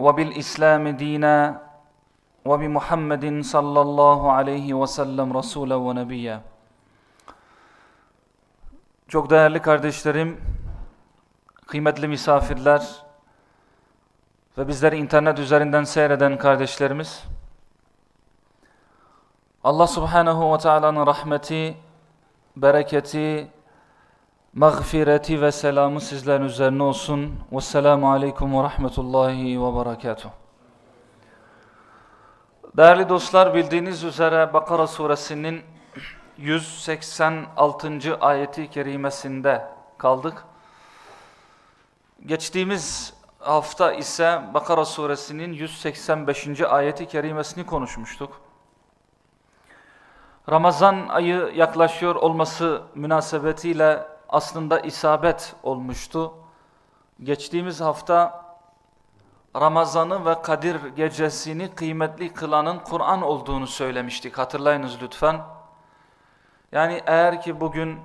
وبالإسلام دينا وبمحمد صلى الله عليه وسلم رسولا ونبيا Çok değerli kardeşlerim, kıymetli misafirler ve bizleri internet üzerinden seyreden kardeşlerimiz, Allah subhanehu ve teala'nın rahmeti, bereketi, mağfireti ve selamı sizlerin üzerine olsun. Vesselamu aleyküm ve rahmetullahi ve berekatuhu. Değerli dostlar bildiğiniz üzere Bakara suresinin 186. ayeti kerimesinde kaldık. Geçtiğimiz hafta ise Bakara suresinin 185. ayeti kerimesini konuşmuştuk. Ramazan ayı yaklaşıyor olması münasebetiyle aslında isabet olmuştu. Geçtiğimiz hafta Ramazan'ı ve Kadir gecesini kıymetli kılanın Kur'an olduğunu söylemiştik. Hatırlayınız lütfen. Yani eğer ki bugün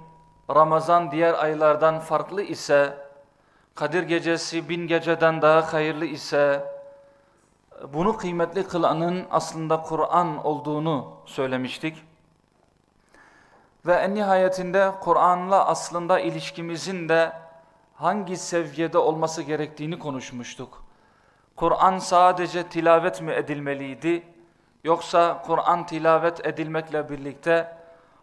Ramazan diğer aylardan farklı ise, Kadir gecesi bin geceden daha hayırlı ise, bunu kıymetli kılanın aslında Kur'an olduğunu söylemiştik. Ve en nihayetinde Kur'an'la aslında ilişkimizin de hangi seviyede olması gerektiğini konuşmuştuk. Kur'an sadece tilavet mi edilmeliydi? Yoksa Kur'an tilavet edilmekle birlikte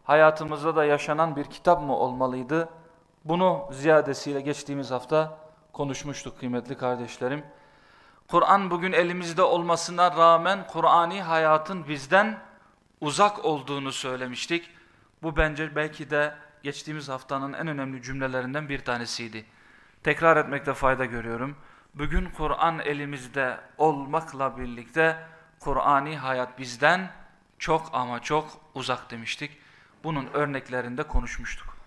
hayatımızda da yaşanan bir kitap mı olmalıydı? Bunu ziyadesiyle geçtiğimiz hafta konuşmuştuk kıymetli kardeşlerim. Kur'an bugün elimizde olmasına rağmen Kur'ani hayatın bizden uzak olduğunu söylemiştik. Bu bence belki de geçtiğimiz haftanın en önemli cümlelerinden bir tanesiydi. Tekrar etmekte fayda görüyorum. Bugün Kur'an elimizde olmakla birlikte Kur'ani hayat bizden çok ama çok uzak demiştik. Bunun örneklerinde konuşmuştuk.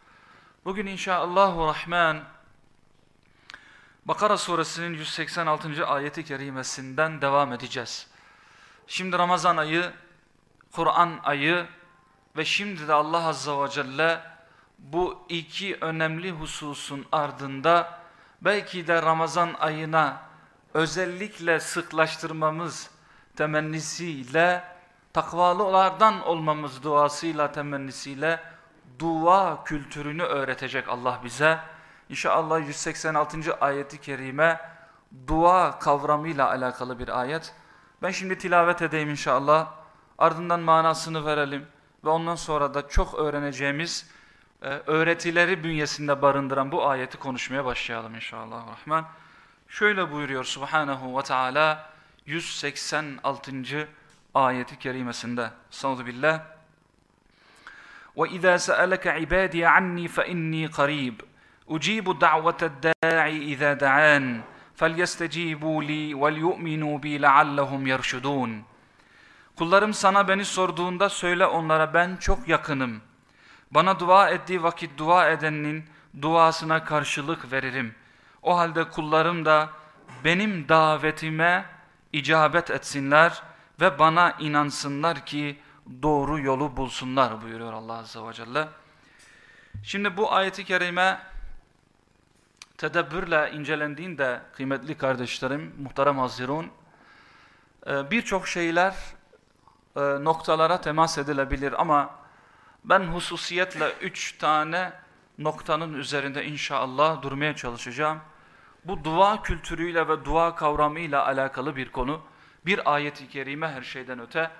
Bugün inşallahü rahman Bakara suresinin 186. ayeti kerimesinden devam edeceğiz. Şimdi Ramazan ayı, Kur'an ayı ve şimdi de Allah Azze ve Celle bu iki önemli hususun ardında belki de Ramazan ayına özellikle sıklaştırmamız temennisiyle, takvalılardan olmamız duasıyla, temennisiyle dua kültürünü öğretecek Allah bize. İnşallah 186. ayeti kerime dua kavramıyla alakalı bir ayet. Ben şimdi tilavet edeyim inşallah. Ardından manasını verelim ve ondan sonra da çok öğreneceğimiz e, öğretileri bünyesinde barındıran bu ayeti konuşmaya başlayalım inşallah. Rahman. Şöyle buyuruyor Subhanahu ve Teala 186. ayeti kerimesinde. Sauzu billah. وَإِذَا سَأَلَكَ عِبَادِي عَنِّي فَإِنِّي قَرِيبٌ أُجِيبُ دَعْوَةَ الدَّاعِ إِذَا دَعَانِ فَلْيَسْتَجِيبُوا لِي وَلْيُؤْمِنُوا بِي لَعَلَّهُمْ يَرْشُدُونَ Kullarım sana beni sorduğunda söyle onlara ben çok yakınım. Bana dua ettiği vakit dua edenin duasına karşılık veririm. O halde kullarım da benim davetime icabet etsinler ve bana inansınlar ki doğru yolu bulsunlar buyuruyor Allah Azze ve Celle. Şimdi bu ayeti kerime tedebbürle incelendiğinde kıymetli kardeşlerim, muhterem hazirun, birçok şeyler noktalara temas edilebilir ama ben hususiyetle üç tane noktanın üzerinde inşallah durmaya çalışacağım. Bu dua kültürüyle ve dua kavramıyla alakalı bir konu. Bir ayet-i kerime her şeyden öte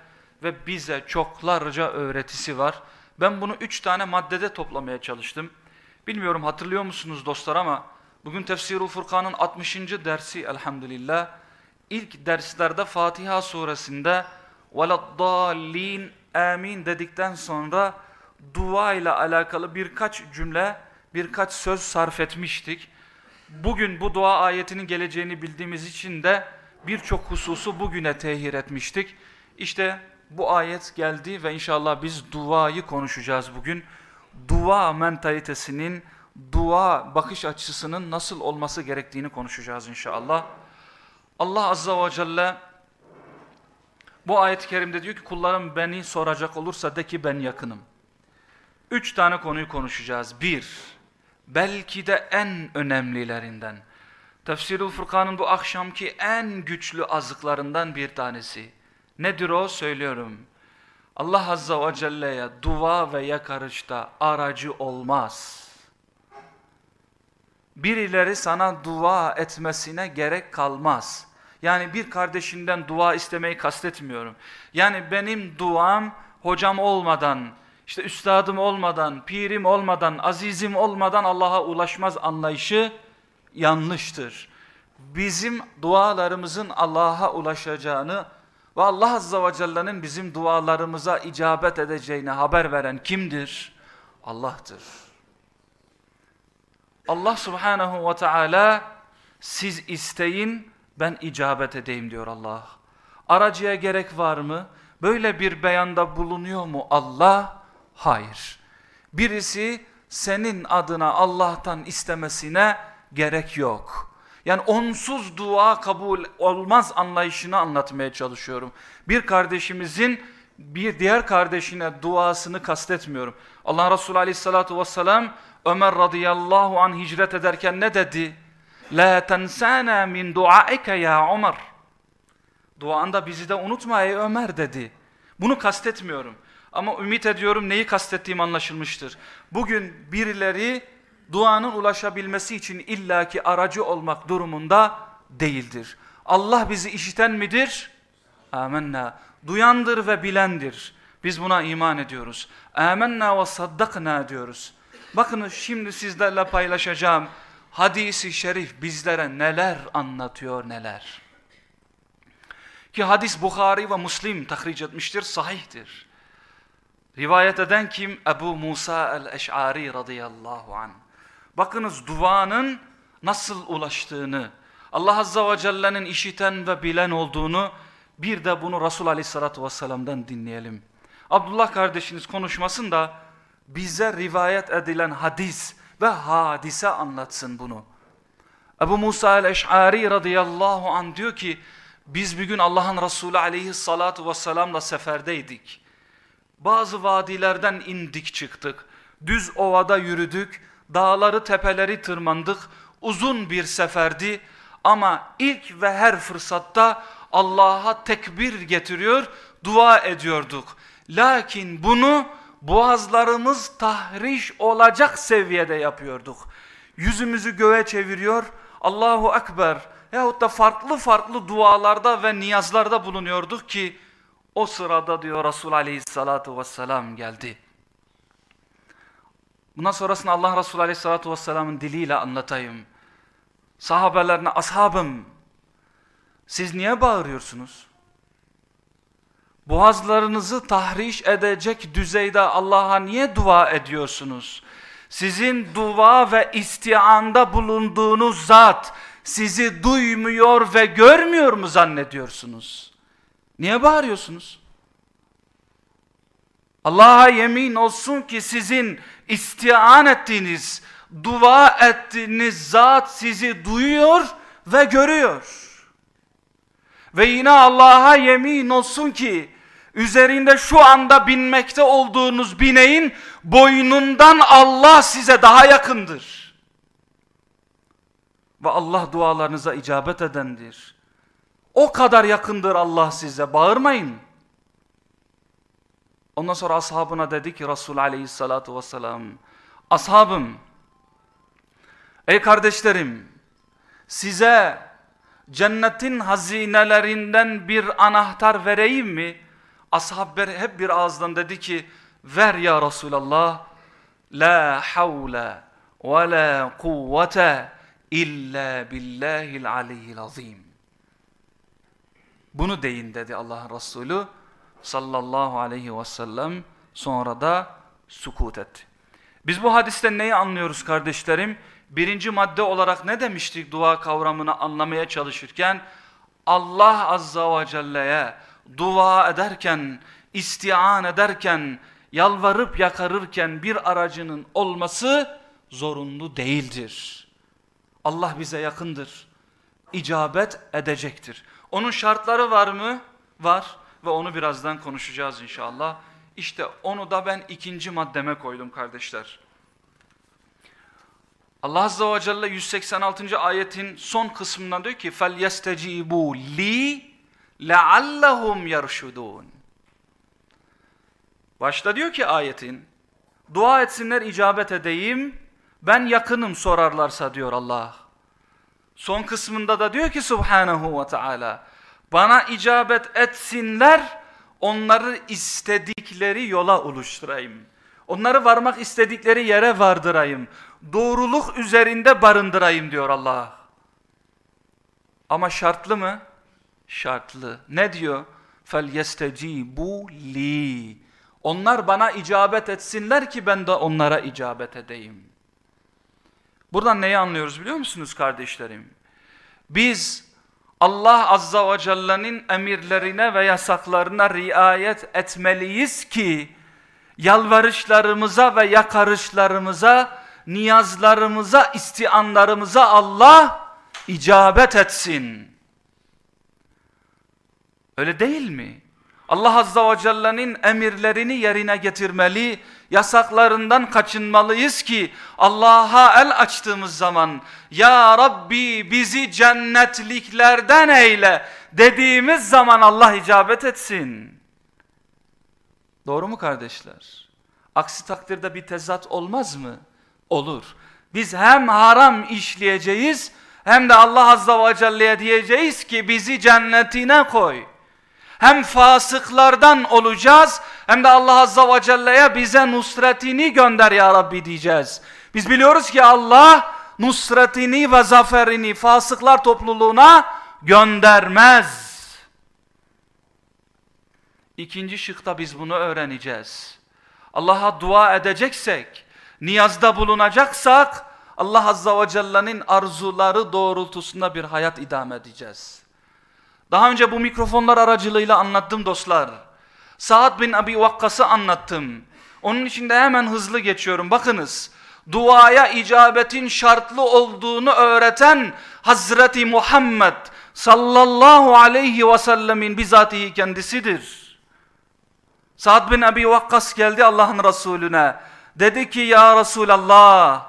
ve bize çoklarca öğretisi var. Ben bunu üç tane maddede toplamaya çalıştım. Bilmiyorum hatırlıyor musunuz dostlar ama bugün Tefsir-ül Furkan'ın 60. dersi elhamdülillah. İlk derslerde Fatiha suresinde وَلَدَّالِّينَ amin dedikten sonra dua ile alakalı birkaç cümle, birkaç söz sarf etmiştik. Bugün bu dua ayetinin geleceğini bildiğimiz için de birçok hususu bugüne tehir etmiştik. İşte bu ayet geldi ve inşallah biz duayı konuşacağız bugün. Dua mentalitesinin, dua bakış açısının nasıl olması gerektiğini konuşacağız inşallah. Allah Azza ve Celle bu ayet-i kerimde diyor ki kullarım beni soracak olursa de ki ben yakınım. Üç tane konuyu konuşacağız. Bir, belki de en önemlilerinden. Tefsirul Furkan'ın bu akşamki en güçlü azıklarından bir tanesi. Nedir o? Söylüyorum. Allah Azza ve Celle'ye dua ve yakarışta aracı olmaz. Birileri sana dua etmesine gerek kalmaz. Yani bir kardeşinden dua istemeyi kastetmiyorum. Yani benim duam hocam olmadan, işte üstadım olmadan, pirim olmadan, azizim olmadan Allah'a ulaşmaz anlayışı yanlıştır. Bizim dualarımızın Allah'a ulaşacağını ve Allah Azze ve Celle'nin bizim dualarımıza icabet edeceğini haber veren kimdir? Allah'tır. Allah Subhanahu ve Teala siz isteyin ben icabet edeyim diyor Allah. Aracıya gerek var mı? Böyle bir beyanda bulunuyor mu Allah? Hayır. Birisi senin adına Allah'tan istemesine gerek yok. Yani onsuz dua kabul olmaz anlayışını anlatmaya çalışıyorum. Bir kardeşimizin bir diğer kardeşine duasını kastetmiyorum. Allah Resulü aleyhissalatu vesselam Ömer radıyallahu an hicret ederken ne dedi? La tensana min duaike ya Ömer. Duanda bizi de unutma ey Ömer dedi. Bunu kastetmiyorum. Ama ümit ediyorum neyi kastettiğim anlaşılmıştır. Bugün birileri duanın ulaşabilmesi için illaki aracı olmak durumunda değildir. Allah bizi işiten midir? Amenna. Duyandır ve bilendir. Biz buna iman ediyoruz. Amenna ve saddakna diyoruz. Bakın şimdi sizlerle paylaşacağım hadisi şerif bizlere neler anlatıyor neler. Ki hadis Bukhari ve Müslim tahric etmiştir, sahihtir. Rivayet eden kim? Ebu Musa el-Eş'ari radıyallahu anh. Bakınız duanın nasıl ulaştığını, Allah Azza ve Celle'nin işiten ve bilen olduğunu bir de bunu Resul Aleyhisselatü Vesselam'dan dinleyelim. Abdullah kardeşiniz konuşmasın da bize rivayet edilen hadis ve hadise anlatsın bunu. Ebu Musa el-Eş'ari radıyallahu an diyor ki biz bir gün Allah'ın Resulü aleyhissalatu vesselamla seferdeydik. Bazı vadilerden indik çıktık. Düz ovada yürüdük. Dağları tepeleri tırmandık. Uzun bir seferdi. Ama ilk ve her fırsatta Allah'a tekbir getiriyor, dua ediyorduk. Lakin bunu boğazlarımız tahriş olacak seviyede yapıyorduk. Yüzümüzü göğe çeviriyor, Allahu Ekber yahut da farklı farklı dualarda ve niyazlarda bulunuyorduk ki o sırada diyor Resul Aleyhissalatu vesselam geldi. Bundan sonrasını Allah Resulü Aleyhissalatu vesselamın diliyle anlatayım. Sahabelerine ashabım siz niye bağırıyorsunuz? Boğazlarınızı tahriş edecek düzeyde Allah'a niye dua ediyorsunuz? Sizin dua ve istianda bulunduğunuz zat sizi duymuyor ve görmüyor mu zannediyorsunuz? Niye bağırıyorsunuz? Allah'a yemin olsun ki sizin istian ettiğiniz, dua ettiğiniz zat sizi duyuyor ve görüyor. Ve yine Allah'a yemin olsun ki üzerinde şu anda binmekte olduğunuz bineğin boynundan Allah size daha yakındır. Ve Allah dualarınıza icabet edendir. O kadar yakındır Allah size bağırmayın. Ondan sonra ashabına dedi ki Resul aleyhissalatu vesselam Ashabım ey kardeşlerim size cennetin hazinelerinden bir anahtar vereyim mi? Ashab hep bir ağızdan dedi ki ver ya Resulallah la havle ve la kuvvete illa billahil aliyyil azim. Bunu deyin dedi Allah'ın Resulü sallallahu aleyhi ve sellem sonra da sukut etti. Biz bu hadisten neyi anlıyoruz kardeşlerim? Birinci madde olarak ne demiştik dua kavramını anlamaya çalışırken? Allah Azza ve Celle'ye dua ederken, istian ederken, yalvarıp yakarırken bir aracının olması zorunlu değildir. Allah bize yakındır. İcabet edecektir. Onun şartları var mı? Var ve onu birazdan konuşacağız inşallah. İşte onu da ben ikinci maddeme koydum kardeşler. Allah Azze ve Celle 186. ayetin son kısmından diyor ki فَلْيَسْتَجِيبُوا لِي لَعَلَّهُمْ يَرْشُدُونَ Başta diyor ki ayetin dua etsinler icabet edeyim ben yakınım sorarlarsa diyor Allah. Son kısmında da diyor ki Subhanahu ve Teala bana icabet etsinler onları istedikleri yola oluşturayım. Onları varmak istedikleri yere vardırayım. Doğruluk üzerinde barındırayım diyor Allah. Ama şartlı mı? Şartlı. Ne diyor? فَلْيَسْتَجِيبُوا li. Onlar bana icabet etsinler ki ben de onlara icabet edeyim. Buradan neyi anlıyoruz biliyor musunuz kardeşlerim? Biz Allah Azza ve Celle'nin emirlerine ve yasaklarına riayet etmeliyiz ki yalvarışlarımıza ve yakarışlarımıza, niyazlarımıza, istianlarımıza Allah icabet etsin. Öyle değil mi? Allah Azza ve Celle'nin emirlerini yerine getirmeli, yasaklarından kaçınmalıyız ki Allah'a el açtığımız zaman Ya Rabbi bizi cennetliklerden eyle dediğimiz zaman Allah icabet etsin. Doğru mu kardeşler? Aksi takdirde bir tezat olmaz mı? Olur. Biz hem haram işleyeceğiz hem de Allah Azza ve Celle'ye diyeceğiz ki bizi cennetine koy. Hem fasıklardan olacağız hem de Allah Azza ve Celle'ye bize nusretini gönder ya Rabbi diyeceğiz. Biz biliyoruz ki Allah nusretini ve zaferini fasıklar topluluğuna göndermez. İkinci şıkta biz bunu öğreneceğiz. Allah'a dua edeceksek, niyazda bulunacaksak Allah Azza ve Celle'nin arzuları doğrultusunda bir hayat idame edeceğiz. Daha önce bu mikrofonlar aracılığıyla anlattım dostlar. Sa'd bin Abi Vakkas'ı anlattım. Onun için de hemen hızlı geçiyorum. Bakınız duaya icabetin şartlı olduğunu öğreten Hazreti Muhammed sallallahu aleyhi ve sellemin bizatihi kendisidir. Sa'd bin Abi Vakkas geldi Allah'ın Resulüne. Dedi ki ya Resulallah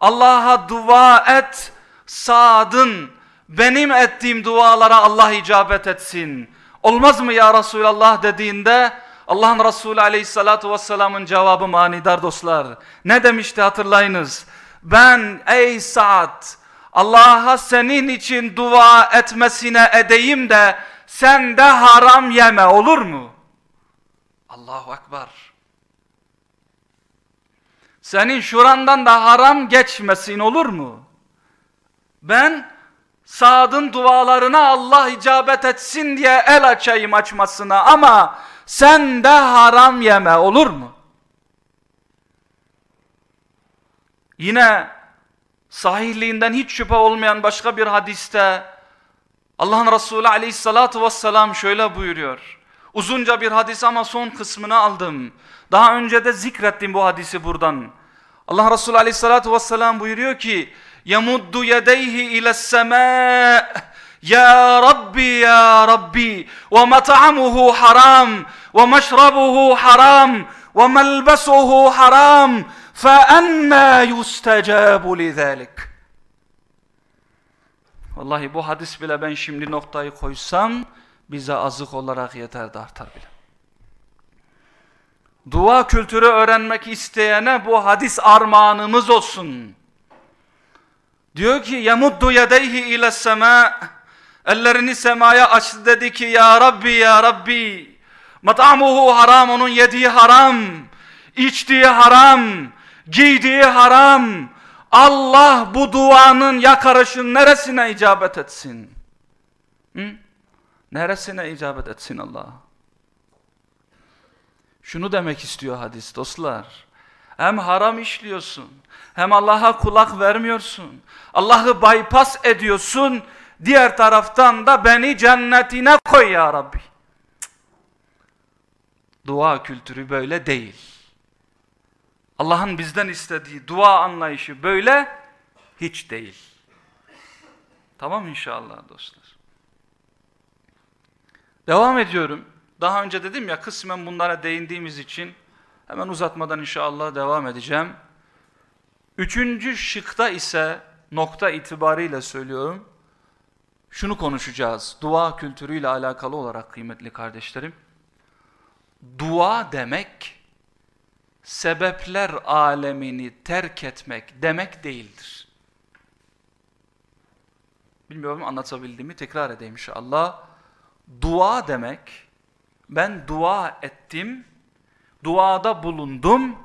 Allah'a dua et Sa'd'ın benim ettiğim dualara Allah icabet etsin. Olmaz mı ya Resulallah dediğinde Allah'ın Resulü aleyhissalatu vesselamın cevabı manidar dostlar. Ne demişti hatırlayınız. Ben ey Sa'd Allah'a senin için dua etmesine edeyim de sen de haram yeme olur mu? Allahu Ekber. Senin şurandan da haram geçmesin olur mu? Ben Sad'ın dualarına Allah icabet etsin diye el açayım açmasına ama sen de haram yeme olur mu? Yine sahihliğinden hiç şüphe olmayan başka bir hadiste Allah'ın Resulü aleyhissalatu vesselam şöyle buyuruyor. Uzunca bir hadis ama son kısmını aldım. Daha önce de zikrettim bu hadisi buradan. Allah Resulü aleyhissalatu vesselam buyuruyor ki yemuddu yedeyhi iles semâ ya Rabbi ya Rabbi ve met'amuhu haram ve meşrabuhu haram ve melbesuhu haram fe enna yustecabu lidâlik Vallahi bu hadis bile ben şimdi noktayı koysam bize azık olarak yeter de artar bile. Dua kültürü öğrenmek isteyene bu hadis armağanımız olsun. Diyor ki yamuddu yedeyhi ile sema ellerini semaya açtı dedi ki ya Rabbi ya Rabbi mat'amuhu haram onun yediği haram içtiği haram giydiği haram Allah bu duanın yakarışın neresine icabet etsin? Hı? Neresine icabet etsin Allah? Şunu demek istiyor hadis dostlar. Hem haram işliyorsun, hem Allah'a kulak vermiyorsun. Allah'ı bypass ediyorsun, diğer taraftan da beni cennetine koy ya Rabbi. Dua kültürü böyle değil. Allah'ın bizden istediği dua anlayışı böyle hiç değil. Tamam inşallah dostlar. Devam ediyorum. Daha önce dedim ya kısmen bunlara değindiğimiz için hemen uzatmadan inşallah devam edeceğim. Üçüncü şıkta ise nokta itibariyle söylüyorum. Şunu konuşacağız. Dua kültürüyle alakalı olarak kıymetli kardeşlerim. Dua demek sebepler alemini terk etmek demek değildir. Bilmiyorum anlatabildiğimi tekrar edeyim inşallah. Dua demek ben dua ettim, duada bulundum,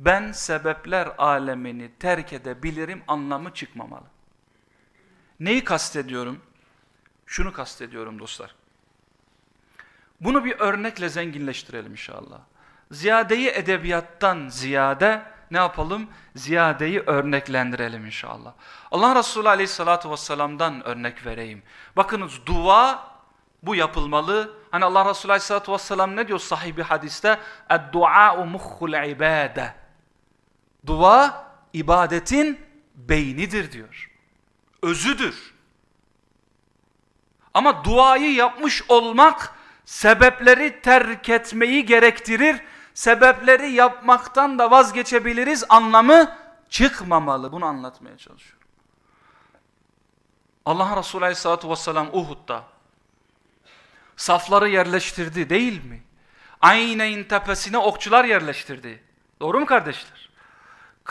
ben sebepler alemini terk edebilirim anlamı çıkmamalı. Neyi kastediyorum? Şunu kastediyorum dostlar. Bunu bir örnekle zenginleştirelim inşallah. Ziyadeyi edebiyattan ziyade ne yapalım? Ziyadeyi örneklendirelim inşallah. Allah Resulü aleyhissalatu vesselam'dan örnek vereyim. Bakınız dua bu yapılmalı. Hani Allah Resulü aleyhissalatu vesselam ne diyor sahibi hadiste? اَدْدُعَاءُ مُخُّ الْعِبَادَةِ Dua ibadetin beynidir diyor. Özüdür. Ama duayı yapmış olmak sebepleri terk etmeyi gerektirir. Sebepleri yapmaktan da vazgeçebiliriz anlamı çıkmamalı. Bunu anlatmaya çalışıyorum. Allah Resulü Aleyhisselatü Vesselam Uhud'da safları yerleştirdi değil mi? Ayneyn tepesine okçular yerleştirdi. Doğru mu kardeşler?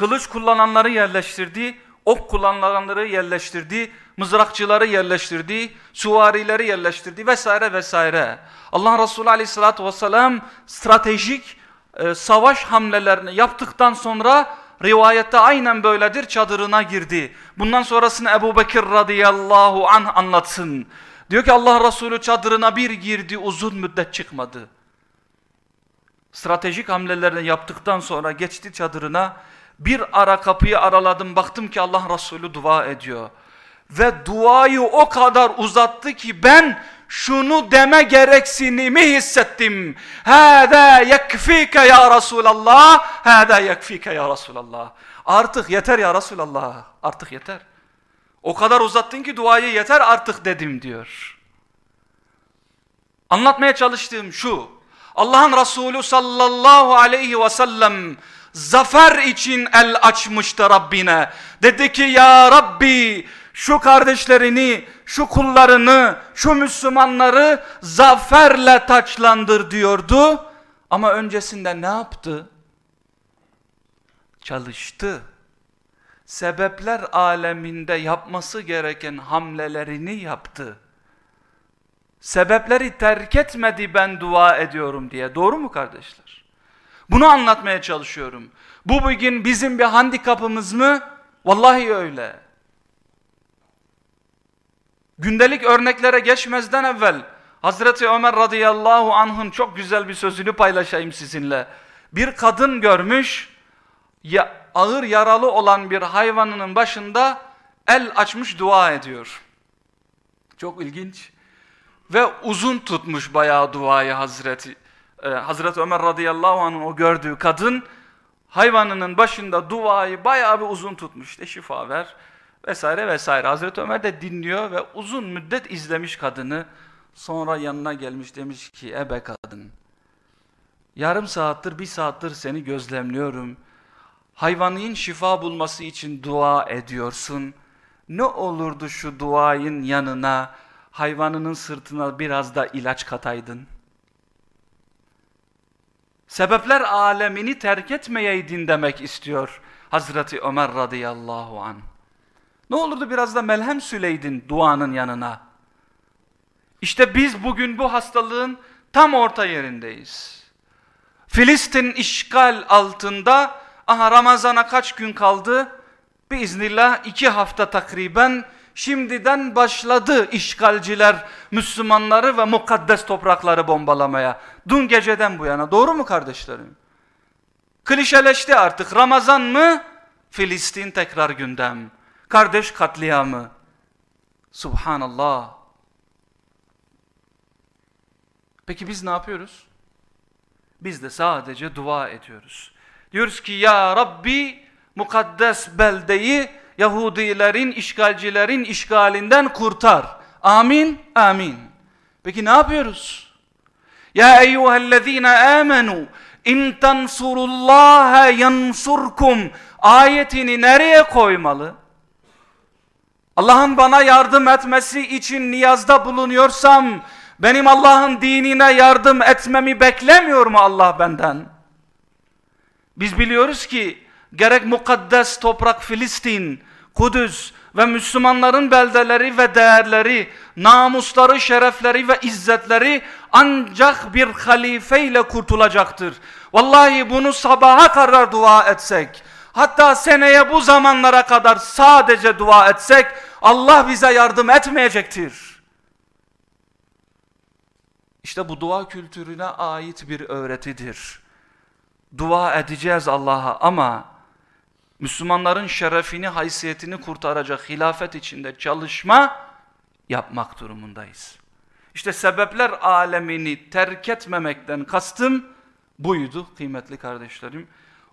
Kılıç kullananları yerleştirdi, ok kullananları yerleştirdi, mızrakçıları yerleştirdi, suvarileri yerleştirdi vesaire vesaire. Allah Resulü aleyhissalatü vesselam stratejik e, savaş hamlelerini yaptıktan sonra rivayette aynen böyledir çadırına girdi. Bundan sonrasını Ebu Bekir radıyallahu anh anlatsın. Diyor ki Allah Resulü çadırına bir girdi uzun müddet çıkmadı. Stratejik hamlelerini yaptıktan sonra geçti çadırına. Bir ara kapıyı araladım baktım ki Allah Resulü dua ediyor. Ve duayı o kadar uzattı ki ben şunu deme gereksinimi hissettim. Hâdâ yekfîke ya Resulallah. Hâdâ yekfîke ya Resulallah. Artık yeter ya Resulallah. Artık yeter. O kadar uzattın ki duayı yeter artık dedim diyor. Anlatmaya çalıştığım şu. Allah'ın Resulü sallallahu aleyhi ve sellem zafer için el açmıştı Rabbine. Dedi ki ya Rabbi şu kardeşlerini, şu kullarını, şu Müslümanları zaferle taçlandır diyordu. Ama öncesinde ne yaptı? Çalıştı. Sebepler aleminde yapması gereken hamlelerini yaptı. Sebepleri terk etmedi ben dua ediyorum diye. Doğru mu kardeşler? Bunu anlatmaya çalışıyorum. Bu bugün bizim bir handikapımız mı? Vallahi öyle. Gündelik örneklere geçmezden evvel Hazreti Ömer radıyallahu anh'ın çok güzel bir sözünü paylaşayım sizinle. Bir kadın görmüş, ya, ağır yaralı olan bir hayvanının başında el açmış dua ediyor. Çok ilginç. Ve uzun tutmuş bayağı duayı Hazreti e, Hazreti Ömer radıyallahu anh'ın o gördüğü kadın hayvanının başında duayı bayağı bir uzun tutmuş. İşte şifa ver vesaire vesaire. Hazreti Ömer de dinliyor ve uzun müddet izlemiş kadını. Sonra yanına gelmiş demiş ki ebe kadın yarım saattir bir saattir seni gözlemliyorum. Hayvanın şifa bulması için dua ediyorsun. Ne olurdu şu duayın yanına hayvanının sırtına biraz da ilaç kataydın. Sebepler alemini terk etmeyeydin demek istiyor Hazreti Ömer radıyallahu an. Ne olurdu biraz da melhem süleydin duanın yanına. İşte biz bugün bu hastalığın tam orta yerindeyiz. Filistin işgal altında, aha Ramazan'a kaç gün kaldı? Biiznillah iki hafta takriben şimdiden başladı işgalciler Müslümanları ve mukaddes toprakları bombalamaya. Dün geceden bu yana doğru mu kardeşlerim? Klişeleşti artık Ramazan mı? Filistin tekrar gündem. Kardeş katliamı. Subhanallah. Peki biz ne yapıyoruz? Biz de sadece dua ediyoruz. Diyoruz ki ya Rabbi mukaddes beldeyi Yahudilerin, işgalcilerin işgalinden kurtar. Amin, amin. Peki ne yapıyoruz? Ya eyyühellezine amenu in tansurullaha yansurkum ayetini nereye koymalı? Allah'ın bana yardım etmesi için niyazda bulunuyorsam benim Allah'ın dinine yardım etmemi beklemiyor mu Allah benden? Biz biliyoruz ki gerek mukaddes toprak Filistin, Kudüs ve Müslümanların beldeleri ve değerleri, namusları, şerefleri ve izzetleri ancak bir halife ile kurtulacaktır. Vallahi bunu sabaha kadar dua etsek, hatta seneye bu zamanlara kadar sadece dua etsek, Allah bize yardım etmeyecektir. İşte bu dua kültürüne ait bir öğretidir. Dua edeceğiz Allah'a ama Müslümanların şerefini, haysiyetini kurtaracak hilafet içinde çalışma yapmak durumundayız. İşte sebepler alemini terk etmemekten kastım buydu kıymetli kardeşlerim.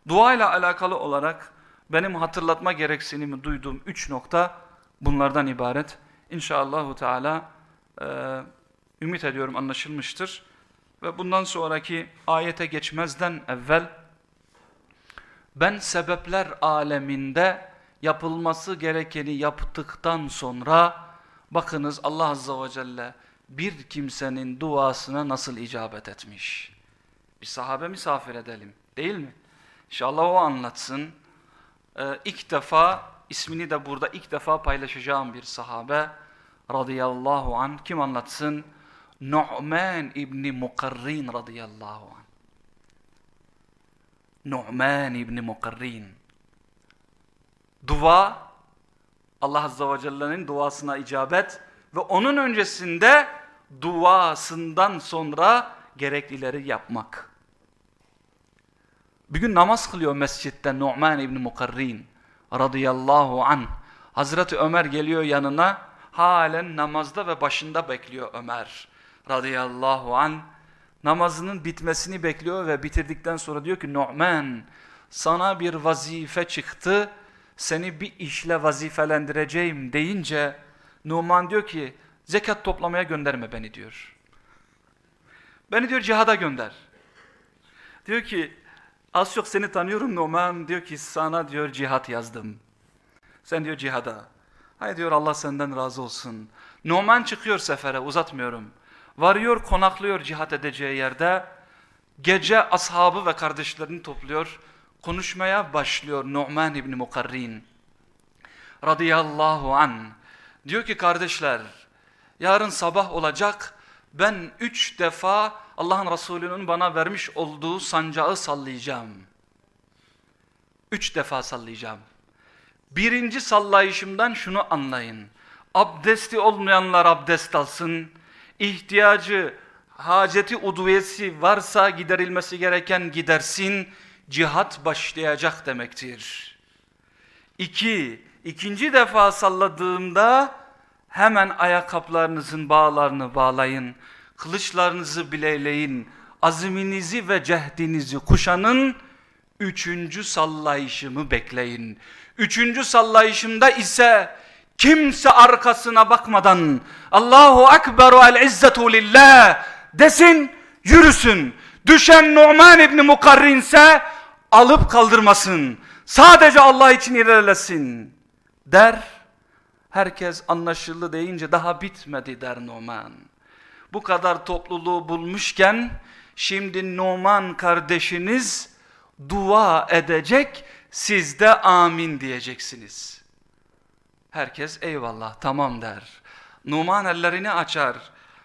Dua ile alakalı olarak benim hatırlatma gereksinimi duyduğum üç nokta bunlardan ibaret. İnşallahü Teala e, ümit ediyorum anlaşılmıştır. Ve bundan sonraki ayete geçmezden evvel ben sebepler aleminde yapılması gerekeni yaptıktan sonra bakınız Allah Azze ve Celle bir kimsenin duasına nasıl icabet etmiş. Bir sahabe misafir edelim değil mi? İnşallah o anlatsın. Ee, ilk defa ismini de burada ilk defa paylaşacağım bir sahabe radıyallahu an kim anlatsın? Nu'man İbni Mukarrin radıyallahu an. Nu'man İbni Mukarrin. Dua, Allah Azze ve Celle'nin duasına icabet ve onun öncesinde duasından sonra gereklileri yapmak. Bir gün namaz kılıyor mescitte Nu'man İbni Mukarrin radıyallahu an. Hazreti Ömer geliyor yanına halen namazda ve başında bekliyor Ömer radıyallahu an namazının bitmesini bekliyor ve bitirdikten sonra diyor ki Nu'man sana bir vazife çıktı seni bir işle vazifelendireceğim deyince Numan diyor ki zekat toplamaya gönderme beni diyor. Beni diyor cihada gönder. Diyor ki az çok seni tanıyorum Numan diyor ki sana diyor cihat yazdım. Sen diyor cihada. Hay diyor Allah senden razı olsun. Numan çıkıyor sefere uzatmıyorum. Varıyor konaklıyor cihat edeceği yerde. Gece ashabı ve kardeşlerini topluyor. Konuşmaya başlıyor Nu'man İbni Mukarrin. Radıyallahu an. Diyor ki kardeşler yarın sabah olacak ben üç defa Allah'ın Resulü'nün bana vermiş olduğu sancağı sallayacağım. Üç defa sallayacağım. Birinci sallayışımdan şunu anlayın. Abdesti olmayanlar abdest alsın ihtiyacı, haceti udviyesi varsa giderilmesi gereken gidersin, cihat başlayacak demektir. İki, ikinci defa salladığımda hemen ayakkabılarınızın bağlarını bağlayın, kılıçlarınızı bileyleyin, azminizi ve cehdinizi kuşanın, üçüncü sallayışımı bekleyin. Üçüncü sallayışımda ise Kimse arkasına bakmadan Allahu Ekberu el izzetu lillah desin yürüsün. Düşen Numan İbni Mukarrinse alıp kaldırmasın. Sadece Allah için ilerlesin der. Herkes anlaşıldı deyince daha bitmedi der Numan. Bu kadar topluluğu bulmuşken şimdi Numan kardeşiniz dua edecek siz de amin diyeceksiniz. Herkes eyvallah tamam der. Numan ellerini açar.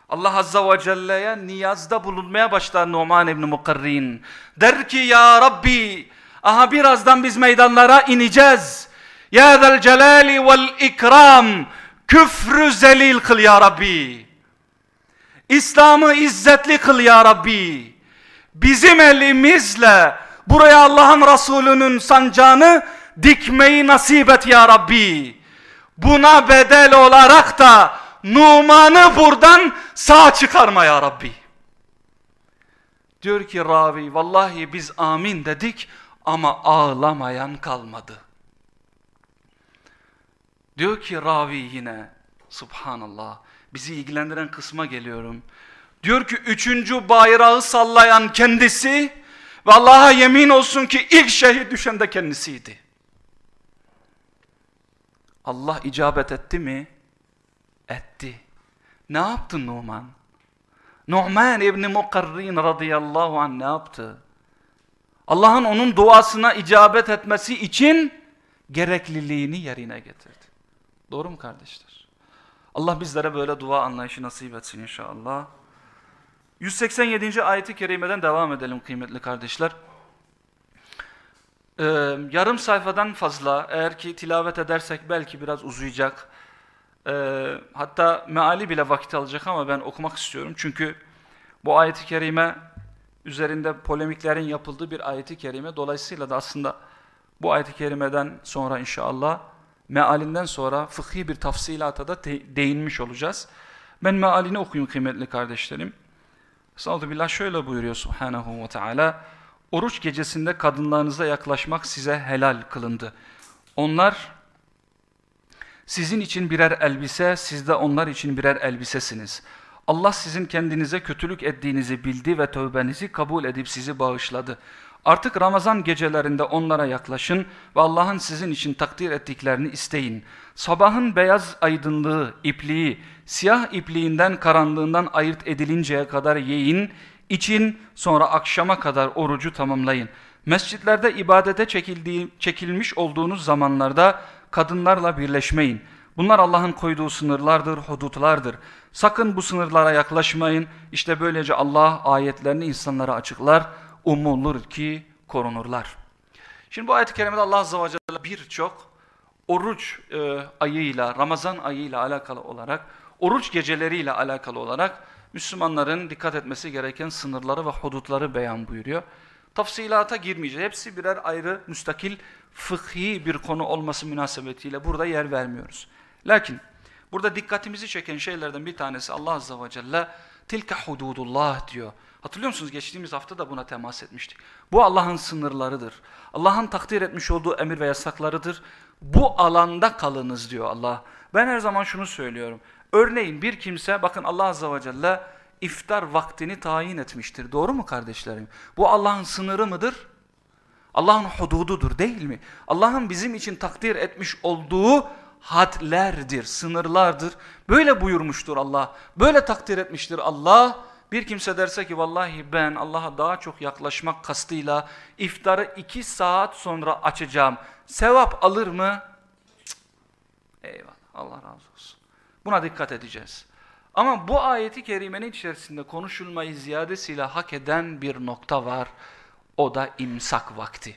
Allah Azza ve Celle'ye niyazda bulunmaya başlar Numan İbni Mukarrin. Der ki ya Rabbi aha birazdan biz meydanlara ineceğiz. Ya zel celali vel ikram küfrü zelil kıl ya Rabbi. İslam'ı izzetli kıl ya Rabbi. Bizim elimizle buraya Allah'ın Resulü'nün sancağını dikmeyi nasip et ya Rabbi. Buna bedel olarak da Numan'ı buradan sağ çıkarma ya Rabbi. Diyor ki ravi vallahi biz amin dedik ama ağlamayan kalmadı. Diyor ki ravi yine subhanallah bizi ilgilendiren kısma geliyorum. Diyor ki üçüncü bayrağı sallayan kendisi ve Allah'a yemin olsun ki ilk şehit düşen de kendisiydi. Allah icabet etti mi? Etti. Ne yaptı Numan? Numan İbni Mukarrin radıyallahu anh ne yaptı? Allah'ın onun duasına icabet etmesi için gerekliliğini yerine getirdi. Doğru mu kardeşler? Allah bizlere böyle dua anlayışı nasip etsin inşallah. 187. ayeti kerimeden devam edelim kıymetli kardeşler. Ee, yarım sayfadan fazla eğer ki tilavet edersek belki biraz uzayacak. Ee, hatta meali bile vakit alacak ama ben okumak istiyorum. Çünkü bu ayeti kerime üzerinde polemiklerin yapıldığı bir ayeti kerime. Dolayısıyla da aslında bu ayeti kerimeden sonra inşallah mealinden sonra fıkhi bir tafsilata da değinmiş olacağız. Ben mealini okuyayım kıymetli kardeşlerim. Sallallahu billah şöyle buyuruyor Subhanahu ve Teala. Oruç gecesinde kadınlarınıza yaklaşmak size helal kılındı. Onlar sizin için birer elbise, siz de onlar için birer elbisesiniz. Allah sizin kendinize kötülük ettiğinizi bildi ve tövbenizi kabul edip sizi bağışladı. Artık Ramazan gecelerinde onlara yaklaşın ve Allah'ın sizin için takdir ettiklerini isteyin. Sabahın beyaz aydınlığı, ipliği, siyah ipliğinden karanlığından ayırt edilinceye kadar yiyin, için sonra akşama kadar orucu tamamlayın. Mescitlerde ibadete çekildiği, çekilmiş olduğunuz zamanlarda kadınlarla birleşmeyin. Bunlar Allah'ın koyduğu sınırlardır, hudutlardır. Sakın bu sınırlara yaklaşmayın. İşte böylece Allah ayetlerini insanlara açıklar umulur ki korunurlar. Şimdi bu ayet-i kerimede Allah Azze ve Celle birçok oruç e, ayıyla, Ramazan ayıyla alakalı olarak, oruç geceleriyle alakalı olarak Müslümanların dikkat etmesi gereken sınırları ve hudutları beyan buyuruyor. Tafsilata girmeyeceğiz. Hepsi birer ayrı, müstakil, fıkhi bir konu olması münasebetiyle burada yer vermiyoruz. Lakin burada dikkatimizi çeken şeylerden bir tanesi Allah Azze ve Celle tilka hududullah diyor. Hatırlıyor musunuz? Geçtiğimiz hafta da buna temas etmiştik. Bu Allah'ın sınırlarıdır. Allah'ın takdir etmiş olduğu emir ve yasaklarıdır. Bu alanda kalınız diyor Allah. Ben her zaman şunu söylüyorum. Örneğin bir kimse, bakın Allah Azze ve Celle iftar vaktini tayin etmiştir. Doğru mu kardeşlerim? Bu Allah'ın sınırı mıdır? Allah'ın hudududur değil mi? Allah'ın bizim için takdir etmiş olduğu hadlerdir, sınırlardır. Böyle buyurmuştur Allah. Böyle takdir etmiştir Allah. Bir kimse derse ki vallahi ben Allah'a daha çok yaklaşmak kastıyla iftarı iki saat sonra açacağım. Sevap alır mı? Cık. Eyvallah Allah razı olsun. Buna dikkat edeceğiz. Ama bu ayeti kerimenin içerisinde konuşulmayı ziyadesiyle hak eden bir nokta var. O da imsak vakti.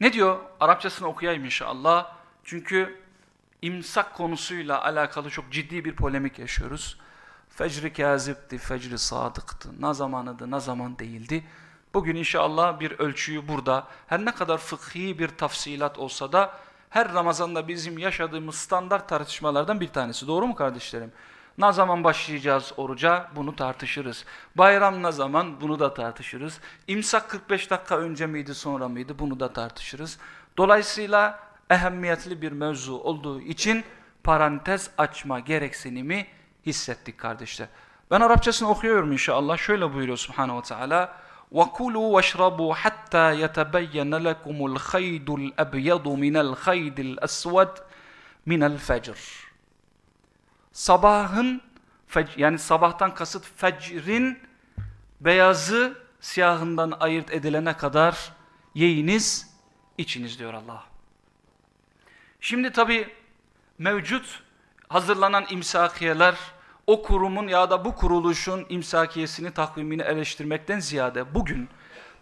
Ne diyor? Arapçasını okuyayım inşallah. Çünkü imsak konusuyla alakalı çok ciddi bir polemik yaşıyoruz. Fecri kazipti, fecri sadıktı. Ne zamanıydı, ne zaman değildi. Bugün inşallah bir ölçüyü burada, her ne kadar fıkhi bir tafsilat olsa da, her Ramazan'da bizim yaşadığımız standart tartışmalardan bir tanesi. Doğru mu kardeşlerim? Ne zaman başlayacağız oruca? Bunu tartışırız. Bayram ne zaman? Bunu da tartışırız. İmsak 45 dakika önce miydi, sonra mıydı? Bunu da tartışırız. Dolayısıyla ehemmiyetli bir mevzu olduğu için parantez açma gereksinimi hissettik kardeşler. Ben Arapçasını okuyorum inşallah. Şöyle buyuruyor Subhanahu ve Teala. وَكُلُوا وَاشْرَبُوا حَتَّى يَتَبَيَّنَ لَكُمُ الْخَيْدُ الْأَبْيَضُ مِنَ الْخَيْدِ الْأَسْوَدِ مِنَ الْفَجْرِ Sabahın, yani sabahtan kasıt fecrin beyazı siyahından ayırt edilene kadar yiyiniz, içiniz diyor Allah. Şimdi tabi mevcut hazırlanan imsakiyeler o kurumun ya da bu kuruluşun imsakiyesini, takvimini eleştirmekten ziyade bugün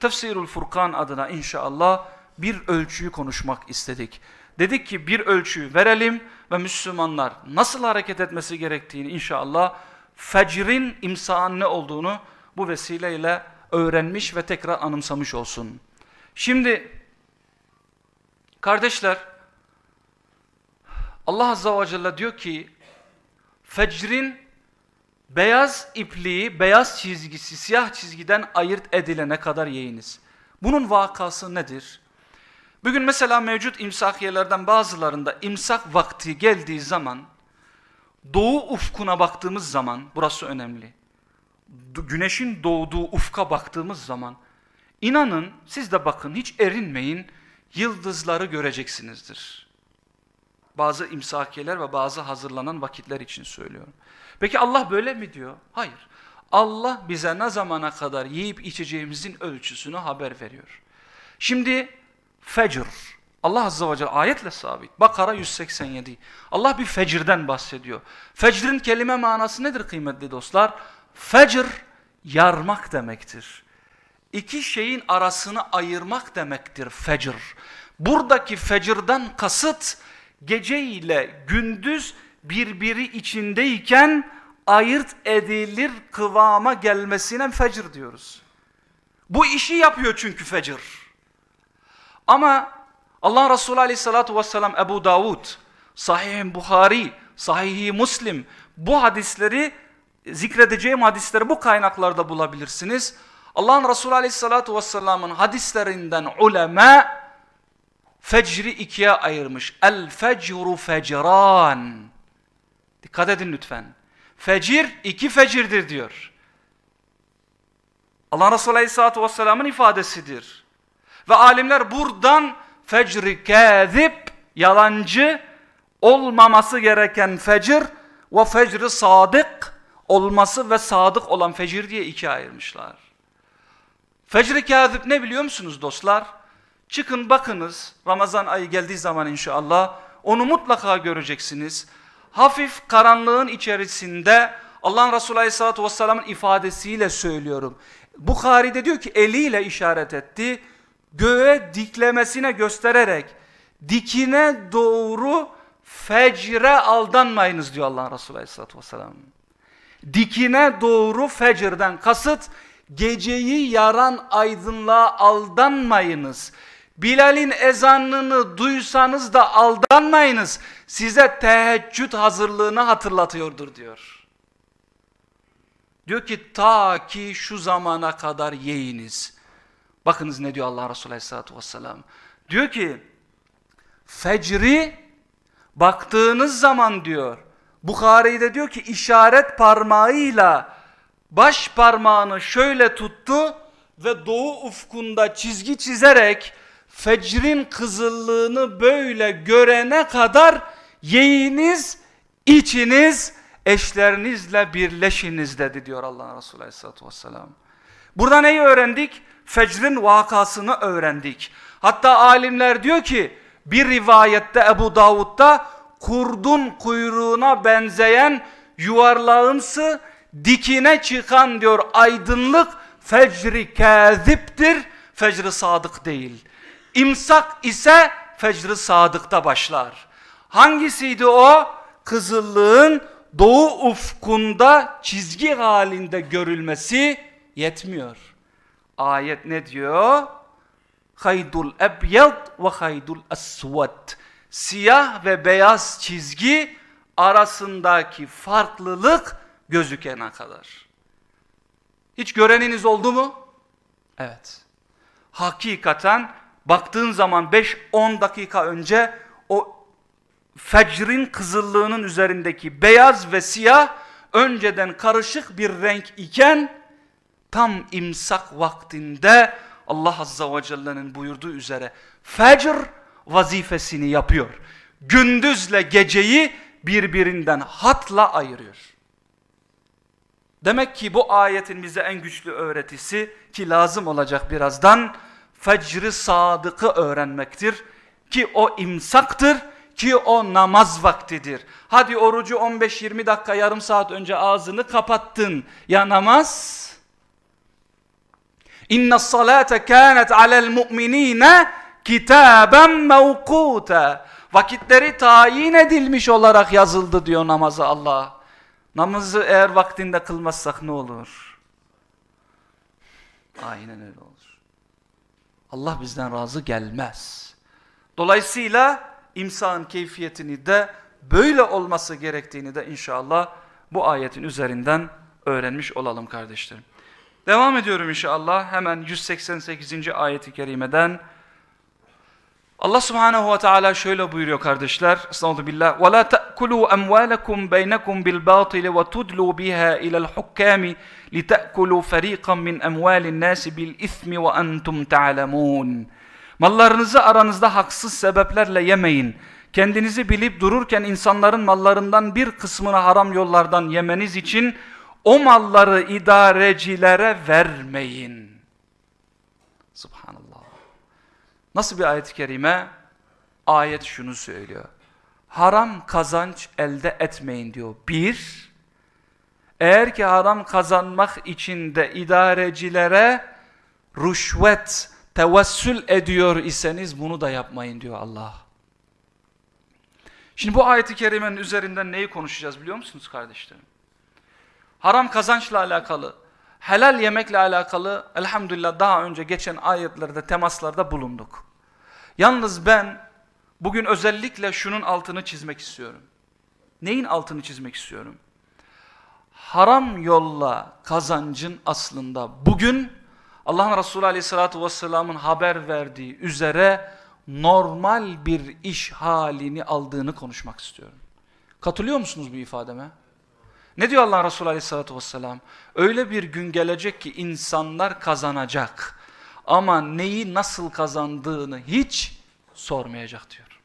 Tefsirul Furkan adına inşallah bir ölçüyü konuşmak istedik. Dedik ki bir ölçü verelim ve Müslümanlar nasıl hareket etmesi gerektiğini inşallah fecrin imsağın ne olduğunu bu vesileyle öğrenmiş ve tekrar anımsamış olsun. Şimdi kardeşler Allah Azze ve Celle diyor ki fecrin beyaz ipliği, beyaz çizgisi, siyah çizgiden ayırt edilene kadar yiyiniz. Bunun vakası nedir? Bugün mesela mevcut imsakiyelerden bazılarında imsak vakti geldiği zaman doğu ufkuna baktığımız zaman burası önemli. Güneşin doğduğu ufka baktığımız zaman inanın siz de bakın hiç erinmeyin yıldızları göreceksinizdir. Bazı imsakiyeler ve bazı hazırlanan vakitler için söylüyorum. Peki Allah böyle mi diyor? Hayır. Allah bize ne zamana kadar yiyip içeceğimizin ölçüsünü haber veriyor. Şimdi fecr. Allah Azze ve Celle ayetle sabit. Bakara 187. Allah bir fecirden bahsediyor. Fecrin kelime manası nedir kıymetli dostlar? Fecr yarmak demektir. İki şeyin arasını ayırmak demektir fecr. Buradaki fecirden kasıt gece ile gündüz birbiri içindeyken ayırt edilir kıvama gelmesine fecr diyoruz. Bu işi yapıyor çünkü fecr. Ama Allah Resulü aleyhissalatu vesselam Ebu Davud, Sahih Bukhari, Sahih Muslim bu hadisleri zikredeceğim hadisleri bu kaynaklarda bulabilirsiniz. Allah'ın Resulü aleyhissalatu vesselamın hadislerinden ulema fecri ikiye ayırmış. El fecru fecran. Dikkat edin lütfen. Fecir iki fecirdir diyor. Allah Resulü aleyhissalatu vesselamın ifadesidir. Ve alimler buradan fecri kâzib, yalancı, olmaması gereken fecir ve fecri sadık, olması ve sadık olan fecir diye ikiye ayırmışlar. Fecri kâzib ne biliyor musunuz dostlar? Çıkın bakınız Ramazan ayı geldiği zaman inşallah onu mutlaka göreceksiniz. Hafif karanlığın içerisinde Allah'ın Resulü Aleyhisselatü Vesselam'ın ifadesiyle söylüyorum. Bukhari'de diyor ki eliyle işaret etti. Göğe diklemesine göstererek dikine doğru fecre aldanmayınız diyor Allah'ın Resulü Aleyhisselatü Vesselam. Dikine doğru fecirden kasıt geceyi yaran aydınlığa aldanmayınız. Bilal'in ezanını duysanız da aldanmayınız. Size teheccüd hazırlığını hatırlatıyordur diyor. Diyor ki ta ki şu zamana kadar yiyiniz. Bakınız ne diyor Allah Resulü Aleyhisselatü Vesselam. Diyor ki fecri baktığınız zaman diyor Bukhari'de diyor ki işaret parmağıyla baş parmağını şöyle tuttu ve doğu ufkunda çizgi çizerek fecrin kızıllığını böyle görene kadar yiyiniz, içiniz, eşlerinizle birleşiniz dedi diyor Allah Resulü Aleyhisselatü Vesselam. Burada neyi öğrendik? Fecrin vakasını öğrendik. Hatta alimler diyor ki bir rivayette Ebu Davud'da kurdun kuyruğuna benzeyen yuvarlağımsı dikine çıkan diyor aydınlık fecri kaziptir, fecri sadık değil. İmsak ise fecri sadıkta başlar. Hangisiydi o? Kızıllığın doğu ufkunda çizgi halinde görülmesi yetmiyor. Ayet ne diyor? Haydul ebyad ve haydul aswad. Siyah ve beyaz çizgi arasındaki farklılık gözükene kadar. Hiç göreniniz oldu mu? Evet. Hakikaten baktığın zaman 5-10 dakika önce o fecrin kızıllığının üzerindeki beyaz ve siyah önceden karışık bir renk iken tam imsak vaktinde Allah Azza ve Celle'nin buyurduğu üzere fecr vazifesini yapıyor. Gündüzle geceyi birbirinden hatla ayırıyor. Demek ki bu ayetin bize en güçlü öğretisi ki lazım olacak birazdan fecri sadıkı öğrenmektir. Ki o imsaktır ki o namaz vaktidir. Hadi orucu 15-20 dakika yarım saat önce ağzını kapattın. Ya namaz? İnne salate kânet alel mu'minîne kitaben mevkûte. Vakitleri tayin edilmiş olarak yazıldı diyor namazı Allah. Namazı eğer vaktinde kılmazsak ne olur? Aynen öyle olur. Allah bizden razı gelmez. Dolayısıyla imsağın keyfiyetini de böyle olması gerektiğini de inşallah bu ayetin üzerinden öğrenmiş olalım kardeşlerim. Devam ediyorum inşallah hemen 188. ayeti kerimeden. Allah Subhanahu ve Teala şöyle buyuruyor kardeşler. Estağfurullah billah. "Ve la ta'kulu amwalakum beynekum bil batil ve tudlu biha ila al hukami li ta'kulu fariqan min amwalin nas bil ismi ve entum ta'lemun." Mallarınızı aranızda haksız sebeplerle yemeyin. Kendinizi bilip dururken insanların mallarından bir kısmını haram yollardan yemeniz için o malları idarecilere vermeyin. Subhanallah. Nasıl bir ayet-i kerime? Ayet şunu söylüyor. Haram kazanç elde etmeyin diyor. Bir, eğer ki haram kazanmak için de idarecilere rüşvet, tevessül ediyor iseniz bunu da yapmayın diyor Allah. Şimdi bu ayeti kerimenin üzerinden neyi konuşacağız biliyor musunuz kardeşlerim? Haram kazançla alakalı, helal yemekle alakalı elhamdülillah daha önce geçen ayetlerde temaslarda bulunduk. Yalnız ben bugün özellikle şunun altını çizmek istiyorum. Neyin altını çizmek istiyorum? Haram yolla kazancın aslında bugün Allah'ın Resulü Aleyhisselatü Vesselam'ın haber verdiği üzere normal bir iş halini aldığını konuşmak istiyorum. Katılıyor musunuz bu ifademe? Ne diyor Allah Resulü Aleyhisselatü Vesselam? Öyle bir gün gelecek ki insanlar kazanacak. Ama neyi nasıl kazandığını hiç sormayacak diyor.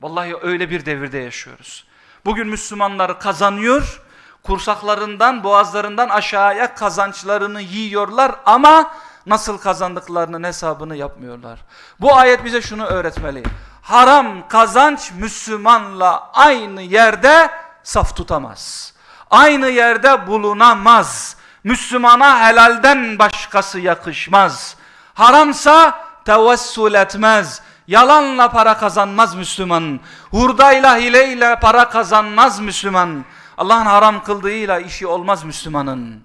Vallahi öyle bir devirde yaşıyoruz. Bugün Müslümanlar kazanıyor, kursaklarından, boğazlarından aşağıya kazançlarını yiyorlar ama nasıl kazandıklarının hesabını yapmıyorlar. Bu ayet bize şunu öğretmeli. Haram kazanç Müslümanla aynı yerde saf tutamaz. Aynı yerde bulunamaz. Müslümana helalden başkası yakışmaz. Haramsa tevessül etmez. Yalanla para kazanmaz Müslüman. Hurdayla hileyle para kazanmaz Müslüman. Allah'ın haram kıldığıyla işi olmaz Müslümanın.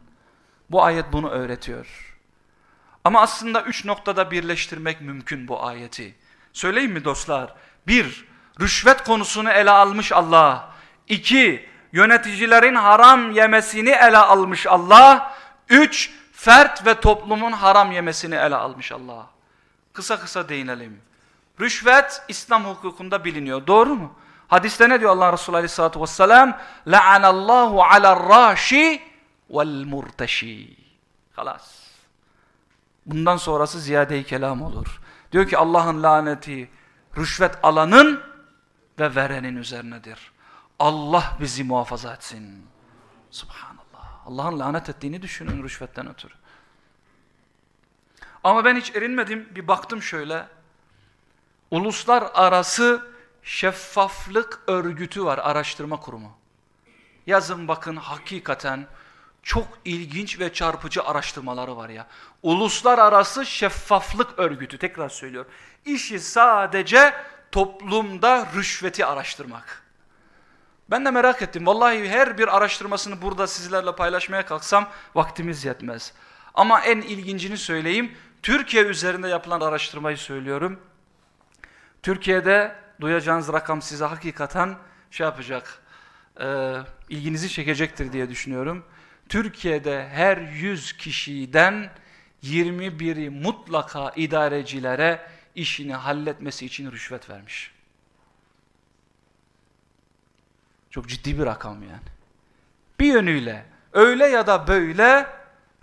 Bu ayet bunu öğretiyor. Ama aslında üç noktada birleştirmek mümkün bu ayeti. Söyleyeyim mi dostlar? Bir, rüşvet konusunu ele almış Allah. İki, yöneticilerin haram yemesini ele almış Allah. Üç, fert ve toplumun haram yemesini ele almış Allah. Kısa kısa değinelim. Rüşvet İslam hukukunda biliniyor. Doğru mu? Hadiste ne diyor Allah Resulü Aleyhisselatü Vesselam? La'anallahu alel raşi vel murteşi. Halas. Bundan sonrası ziyade-i kelam olur. Diyor ki Allah'ın laneti rüşvet alanın ve verenin üzerinedir. Allah bizi muhafaza etsin. Subhanallah. Allah'ın lanet ettiğini düşünün rüşvetten ötürü. Ama ben hiç erinmedim. Bir baktım şöyle. Uluslararası şeffaflık örgütü var. Araştırma kurumu. Yazın bakın hakikaten çok ilginç ve çarpıcı araştırmaları var ya. Uluslararası şeffaflık örgütü. Tekrar söylüyorum. İşi sadece toplumda rüşveti araştırmak. Ben de merak ettim. Vallahi her bir araştırmasını burada sizlerle paylaşmaya kalksam vaktimiz yetmez. Ama en ilgincini söyleyeyim. Türkiye üzerinde yapılan araştırmayı söylüyorum. Türkiye'de duyacağınız rakam size hakikaten şey yapacak, e, ilginizi çekecektir diye düşünüyorum. Türkiye'de her 100 kişiden 21'i mutlaka idarecilere işini halletmesi için rüşvet vermiş. Çok ciddi bir rakam yani. Bir yönüyle öyle ya da böyle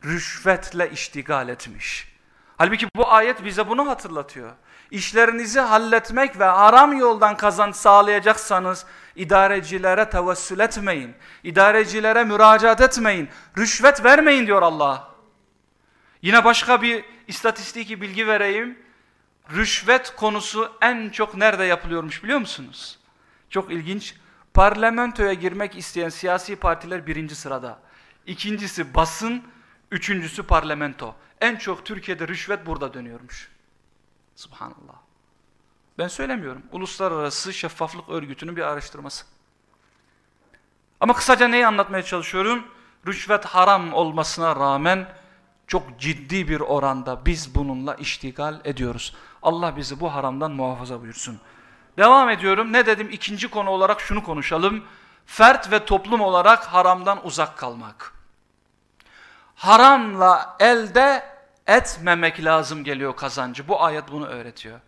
rüşvetle iştigal etmiş. Halbuki bu ayet bize bunu hatırlatıyor. İşlerinizi halletmek ve haram yoldan kazanç sağlayacaksanız idarecilere tevessül etmeyin. İdarecilere müracaat etmeyin. Rüşvet vermeyin diyor Allah. Yine başka bir istatistiki bilgi vereyim. Rüşvet konusu en çok nerede yapılıyormuş biliyor musunuz? Çok ilginç. Parlamentoya girmek isteyen siyasi partiler birinci sırada. İkincisi basın, üçüncüsü parlamento. En çok Türkiye'de rüşvet burada dönüyormuş. Subhanallah. Ben söylemiyorum. Uluslararası Şeffaflık Örgütü'nün bir araştırması. Ama kısaca neyi anlatmaya çalışıyorum? Rüşvet haram olmasına rağmen çok ciddi bir oranda biz bununla iştigal ediyoruz. Allah bizi bu haramdan muhafaza buyursun. Devam ediyorum. Ne dedim? İkinci konu olarak şunu konuşalım. Fert ve toplum olarak haramdan uzak kalmak. Haramla elde etmemek lazım geliyor kazancı. Bu ayet bunu öğretiyor.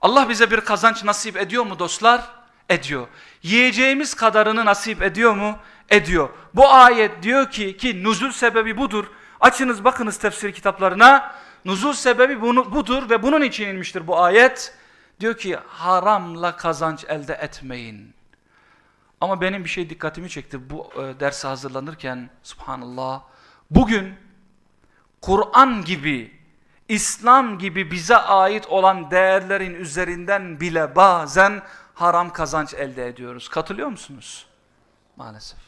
Allah bize bir kazanç nasip ediyor mu dostlar? Ediyor. Yiyeceğimiz kadarını nasip ediyor mu? Ediyor. Bu ayet diyor ki ki nuzul sebebi budur. Açınız bakınız tefsir kitaplarına. Nuzul sebebi bunu, budur ve bunun için inmiştir bu ayet. Diyor ki haramla kazanç elde etmeyin. Ama benim bir şey dikkatimi çekti bu e, derse hazırlanırken subhanallah. Bugün Kur'an gibi, İslam gibi bize ait olan değerlerin üzerinden bile bazen haram kazanç elde ediyoruz. Katılıyor musunuz? Maalesef.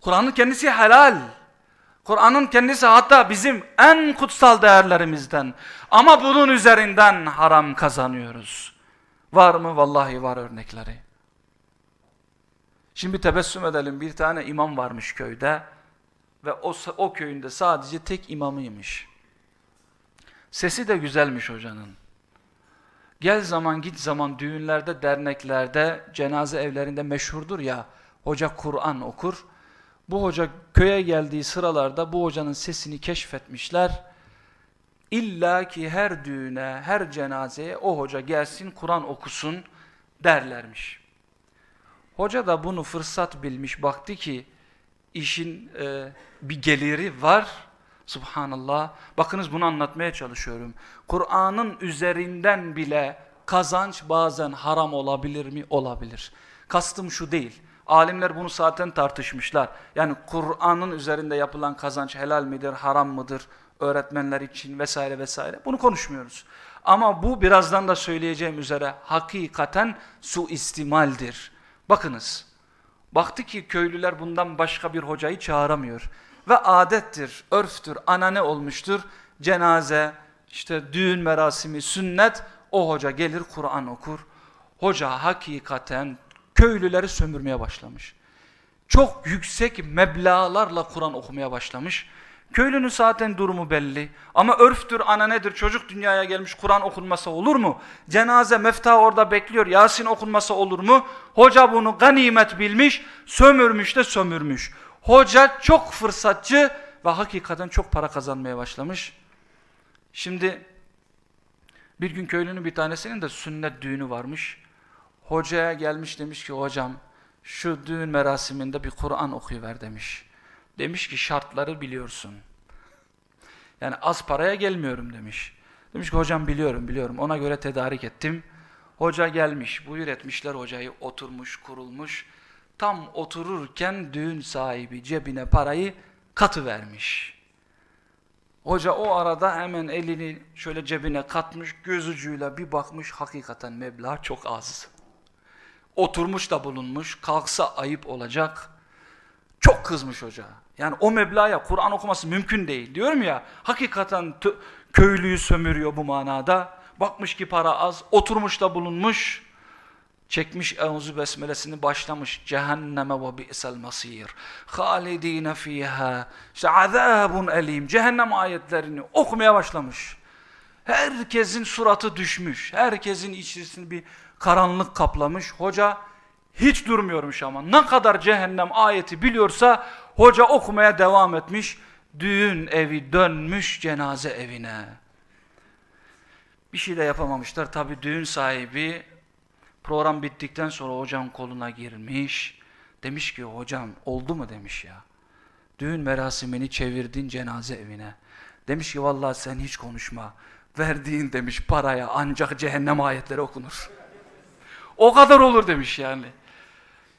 Kur'an'ın kendisi helal. Kur'an'ın kendisi hatta bizim en kutsal değerlerimizden. Ama bunun üzerinden haram kazanıyoruz. Var mı? Vallahi var örnekleri. Şimdi tebessüm edelim bir tane imam varmış köyde ve o, o köyünde sadece tek imamıymış. Sesi de güzelmiş hocanın. Gel zaman git zaman düğünlerde, derneklerde, cenaze evlerinde meşhurdur ya, hoca Kur'an okur. Bu hoca köye geldiği sıralarda bu hocanın sesini keşfetmişler. İlla ki her düğüne, her cenazeye o hoca gelsin Kur'an okusun derlermiş. Hoca da bunu fırsat bilmiş, baktı ki işin e, bir geliri var. Subhanallah. Bakınız bunu anlatmaya çalışıyorum. Kur'an'ın üzerinden bile kazanç bazen haram olabilir mi? Olabilir. Kastım şu değil. Alimler bunu zaten tartışmışlar. Yani Kur'an'ın üzerinde yapılan kazanç helal midir, haram mıdır? Öğretmenler için vesaire vesaire. Bunu konuşmuyoruz. Ama bu birazdan da söyleyeceğim üzere hakikaten suistimaldir. Bakınız. Baktı ki köylüler bundan başka bir hocayı çağıramıyor. Ve adettir, örftür, anane olmuştur. Cenaze, işte düğün merasimi, sünnet o hoca gelir Kur'an okur. Hoca hakikaten köylüleri sömürmeye başlamış. Çok yüksek meblalarla Kur'an okumaya başlamış. Köylünün zaten durumu belli. Ama örftür, ananedir. Çocuk dünyaya gelmiş Kur'an okunmasa olur mu? Cenaze mefta orada bekliyor. Yasin okunmasa olur mu? Hoca bunu ganimet bilmiş, sömürmüş de sömürmüş. Hoca çok fırsatçı ve hakikaten çok para kazanmaya başlamış. Şimdi bir gün köylünün bir tanesinin de sünnet düğünü varmış. Hocaya gelmiş demiş ki hocam şu düğün merasiminde bir Kur'an okuyuver demiş. Demiş ki şartları biliyorsun. Yani az paraya gelmiyorum demiş. Demiş ki hocam biliyorum biliyorum ona göre tedarik ettim. Hoca gelmiş buyur etmişler hocayı oturmuş kurulmuş. Tam otururken düğün sahibi cebine parayı katı vermiş. Hoca o arada hemen elini şöyle cebine katmış, göz ucuyla bir bakmış hakikaten meblağ çok az. Oturmuş da bulunmuş, kalksa ayıp olacak. Çok kızmış hoca. Yani o meblağa Kur'an okuması mümkün değil. Diyorum ya, hakikaten köylüyü sömürüyor bu manada. Bakmış ki para az, oturmuş da bulunmuş. Çekmiş Euzu Besmelesini başlamış. Cehenneme ve bi'sel masir. Halidine fiha. İşte azabun elim. Cehennem ayetlerini okumaya başlamış. Herkesin suratı düşmüş. Herkesin içerisini bir karanlık kaplamış. Hoca hiç durmuyormuş ama. Ne kadar cehennem ayeti biliyorsa hoca okumaya devam etmiş. Düğün evi dönmüş cenaze evine. Bir şey de yapamamışlar. Tabi düğün sahibi Program bittikten sonra hocam koluna girmiş. Demiş ki hocam oldu mu demiş ya. Düğün merasimini çevirdin cenaze evine. Demiş ki vallahi sen hiç konuşma. Verdiğin demiş paraya ancak cehennem ayetleri okunur. O kadar olur demiş yani.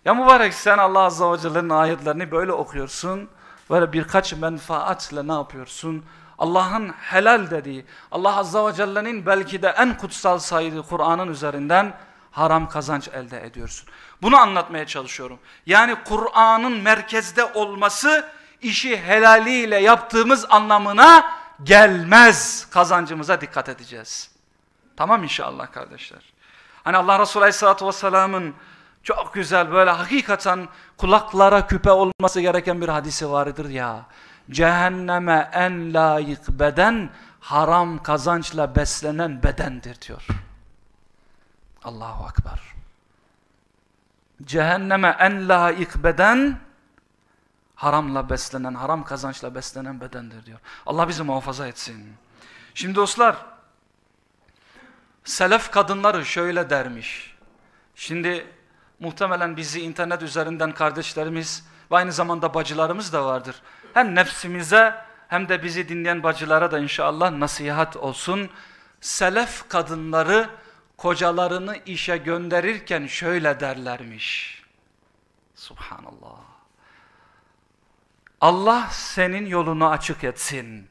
Ya mübarek sen Allah Azze ve Celle'nin ayetlerini böyle okuyorsun. Böyle birkaç menfaatle ne yapıyorsun? Allah'ın helal dediği, Allah Azze ve Celle'nin belki de en kutsal saydığı Kur'an'ın üzerinden haram kazanç elde ediyorsun. Bunu anlatmaya çalışıyorum. Yani Kur'an'ın merkezde olması işi helaliyle yaptığımız anlamına gelmez. Kazancımıza dikkat edeceğiz. Tamam inşallah kardeşler. Hani Allah Resulü Aleyhisselatü Vesselam'ın çok güzel böyle hakikaten kulaklara küpe olması gereken bir hadisi vardır ya. Cehenneme en layık beden haram kazançla beslenen bedendir diyor. Allahu Akbar. Cehenneme en layık beden haramla beslenen, haram kazançla beslenen bedendir diyor. Allah bizi muhafaza etsin. Şimdi dostlar, selef kadınları şöyle dermiş. Şimdi muhtemelen bizi internet üzerinden kardeşlerimiz ve aynı zamanda bacılarımız da vardır. Hem nefsimize hem de bizi dinleyen bacılara da inşallah nasihat olsun. Selef kadınları kocalarını işe gönderirken şöyle derlermiş. Subhanallah. Allah senin yolunu açık etsin.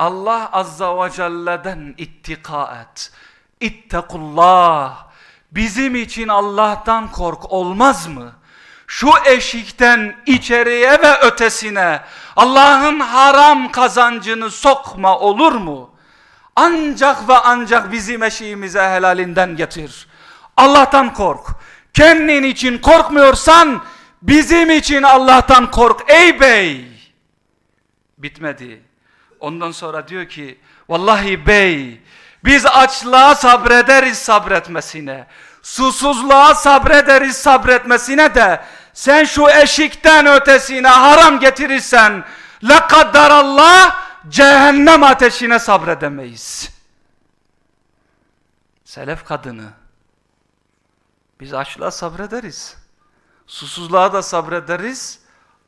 Allah azza ve celle'den ittika et. İttekullah. Bizim için Allah'tan kork olmaz mı? Şu eşikten içeriye ve ötesine Allah'ın haram kazancını sokma olur mu? Ancak ve ancak bizim eşiğimize helalinden getir. Allah'tan kork. Kendin için korkmuyorsan bizim için Allah'tan kork ey bey. Bitmedi. Ondan sonra diyor ki vallahi bey biz açlığa sabrederiz sabretmesine. Susuzluğa sabrederiz sabretmesine de sen şu eşikten ötesine haram getirirsen la Allah cehennem ateşine sabredemeyiz. Selef kadını biz açlığa sabrederiz. Susuzluğa da sabrederiz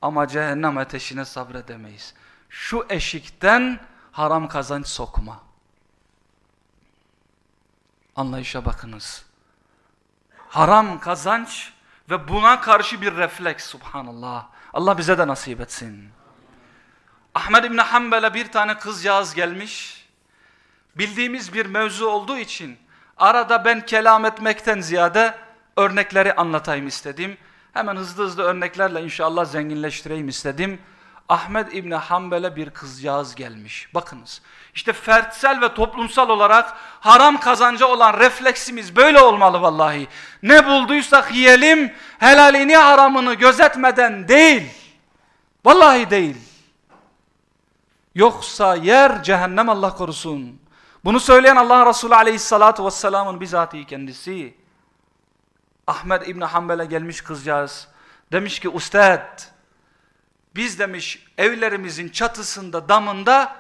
ama cehennem ateşine sabredemeyiz. Şu eşikten haram kazanç sokma. Anlayışa bakınız. Haram kazanç ve buna karşı bir refleks subhanallah. Allah bize de nasip etsin. Ahmed İbni Hanbel'e bir tane kızcağız gelmiş. Bildiğimiz bir mevzu olduğu için arada ben kelam etmekten ziyade örnekleri anlatayım istedim. Hemen hızlı hızlı örneklerle inşallah zenginleştireyim istedim. Ahmed İbni Hanbel'e bir kızcağız gelmiş. Bakınız işte fertsel ve toplumsal olarak haram kazanca olan refleksimiz böyle olmalı vallahi. Ne bulduysak yiyelim helalini haramını gözetmeden değil. Vallahi değil. Yoksa yer cehennem Allah korusun. Bunu söyleyen Allah Resulü aleyhissalatu vesselamın bizatihi kendisi. Ahmet İbni Hanbel'e gelmiş kızcağız. Demiş ki ustad biz demiş evlerimizin çatısında damında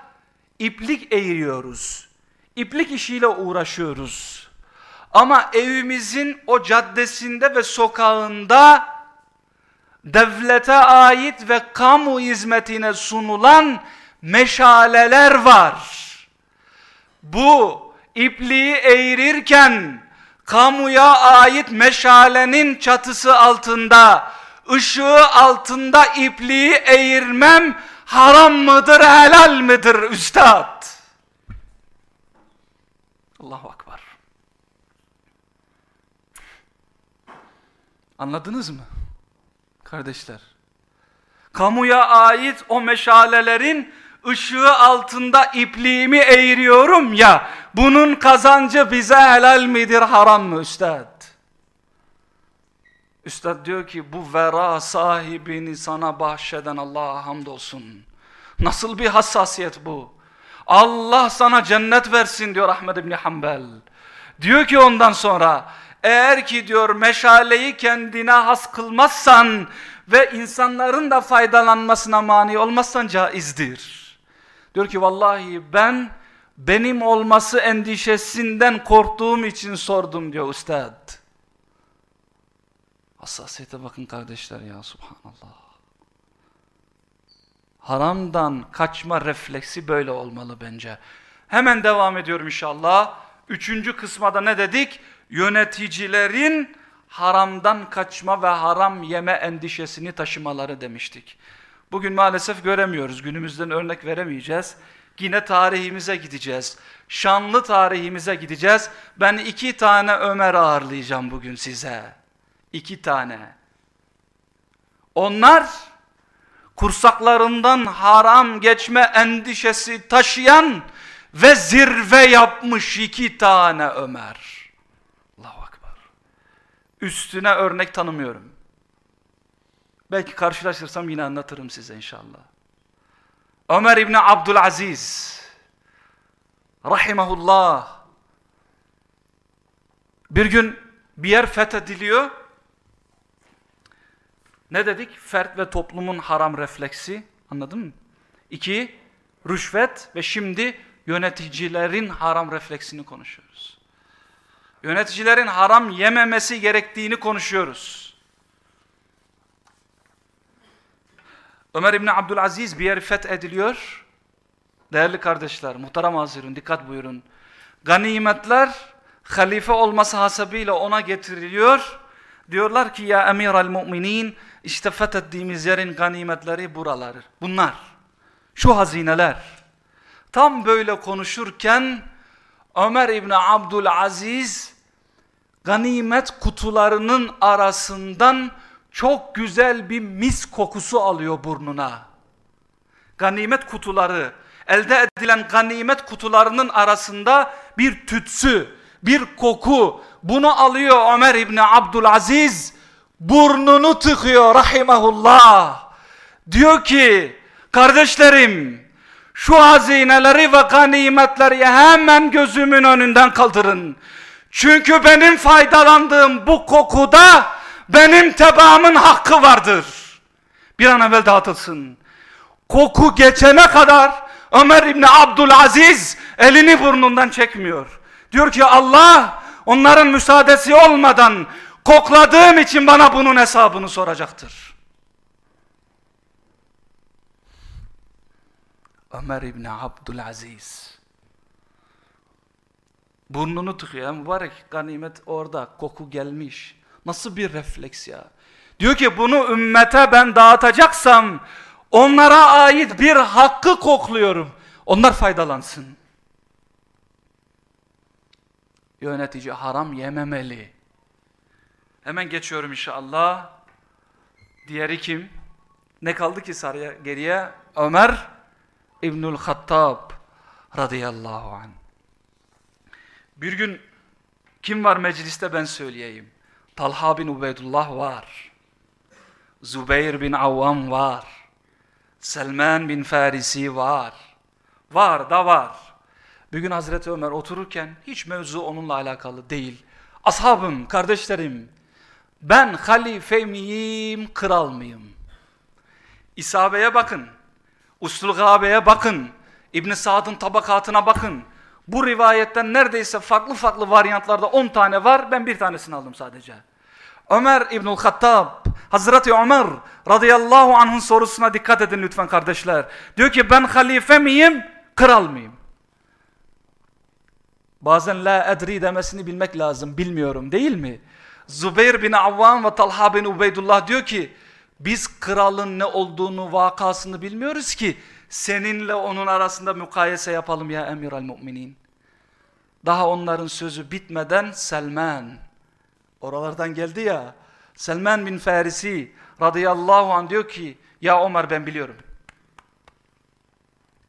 iplik eğiriyoruz. İplik işiyle uğraşıyoruz. Ama evimizin o caddesinde ve sokağında devlete ait ve kamu hizmetine sunulan meşaleler var. Bu ipliği eğirirken kamuya ait meşalenin çatısı altında, ışığı altında ipliği eğirmem haram mıdır, helal midir üstad? Allahu Akbar. Anladınız mı? Kardeşler. Kamuya ait o meşalelerin ışığı altında ipliğimi eğiriyorum ya, bunun kazancı bize helal midir, haram mı üstad? Üstad diyor ki bu vera sahibini sana bahşeden Allah'a hamdolsun. Nasıl bir hassasiyet bu? Allah sana cennet versin diyor Ahmed İbni Hanbel. Diyor ki ondan sonra eğer ki diyor meşaleyi kendine has kılmazsan ve insanların da faydalanmasına mani olmazsan caizdir. Diyor ki vallahi ben benim olması endişesinden korktuğum için sordum diyor ustad. Hassasiyete bakın kardeşler ya subhanallah. Haramdan kaçma refleksi böyle olmalı bence. Hemen devam ediyorum inşallah. Üçüncü kısmada ne dedik? Yöneticilerin haramdan kaçma ve haram yeme endişesini taşımaları demiştik. Bugün maalesef göremiyoruz. Günümüzden örnek veremeyeceğiz. Yine tarihimize gideceğiz. Şanlı tarihimize gideceğiz. Ben iki tane Ömer ağırlayacağım bugün size. İki tane. Onlar kursaklarından haram geçme endişesi taşıyan ve zirve yapmış iki tane Ömer. Allahu Akbar. Üstüne örnek tanımıyorum. Belki karşılaşırsam yine anlatırım size inşallah. Ömer İbni Abdülaziz rahimahullah Bir gün bir yer fethediliyor. Ne dedik? Fert ve toplumun haram refleksi. Anladın mı? İki, rüşvet ve şimdi yöneticilerin haram refleksini konuşuyoruz. Yöneticilerin haram yememesi gerektiğini konuşuyoruz. Ömer İbni Abdülaziz bir yer fethediliyor. Değerli kardeşler, muhterem hazirun, dikkat buyurun. Ganimetler halife olması hasebiyle ona getiriliyor. Diyorlar ki ya emir al müminin işte fethettiğimiz yerin ganimetleri buralar. Bunlar. Şu hazineler. Tam böyle konuşurken Ömer İbni Abdülaziz ganimet kutularının arasından çok güzel bir mis kokusu alıyor burnuna. Ganimet kutuları, elde edilen ganimet kutularının arasında bir tütsü, bir koku. Bunu alıyor Ömer İbni Abdülaziz, burnunu tıkıyor rahimahullah. Diyor ki, kardeşlerim, şu hazineleri ve ganimetleri hemen gözümün önünden kaldırın. Çünkü benim faydalandığım bu kokuda benim tebaamın hakkı vardır. Bir an evvel dağıtılsın. Koku geçene kadar Ömer İbni Abdülaziz elini burnundan çekmiyor. Diyor ki Allah onların müsaadesi olmadan kokladığım için bana bunun hesabını soracaktır. Ömer İbni Abdülaziz. Burnunu tıkıyor. Mübarek ganimet orada. Koku gelmiş. Nasıl bir refleks ya. Diyor ki bunu ümmete ben dağıtacaksam onlara ait bir hakkı kokluyorum. Onlar faydalansın. Yönetici haram yememeli. Hemen geçiyorum inşallah. Diğeri kim? Ne kaldı ki sarıya geriye? Ömer İbnül Hattab radıyallahu anh. Bir gün kim var mecliste ben söyleyeyim. Talha bin Ubeydullah var. Zubeyr bin Avvam var. Selman bin Farisi var. Var da var. Bir gün Hazreti Ömer otururken hiç mevzu onunla alakalı değil. Ashabım, kardeşlerim, ben halife miyim, kral mıyım? İsabeye bakın. Uslul Gabe'ye bakın. İbn Saad'ın tabakatına bakın. Bu rivayetten neredeyse farklı farklı varyantlarda 10 tane var. Ben bir tanesini aldım sadece. Ömer İbnül Hattab, Hazreti Ömer radıyallahu anh'ın sorusuna dikkat edin lütfen kardeşler. Diyor ki ben halife miyim, kral mıyım? Bazen la edri demesini bilmek lazım, bilmiyorum değil mi? Zübeyir bin Avvam ve Talha bin Ubeydullah diyor ki biz kralın ne olduğunu vakasını bilmiyoruz ki seninle onun arasında mukayese yapalım ya emir al müminin. Daha onların sözü bitmeden Selman oralardan geldi ya Selman bin Farisi radıyallahu anh diyor ki ya Ömer ben biliyorum.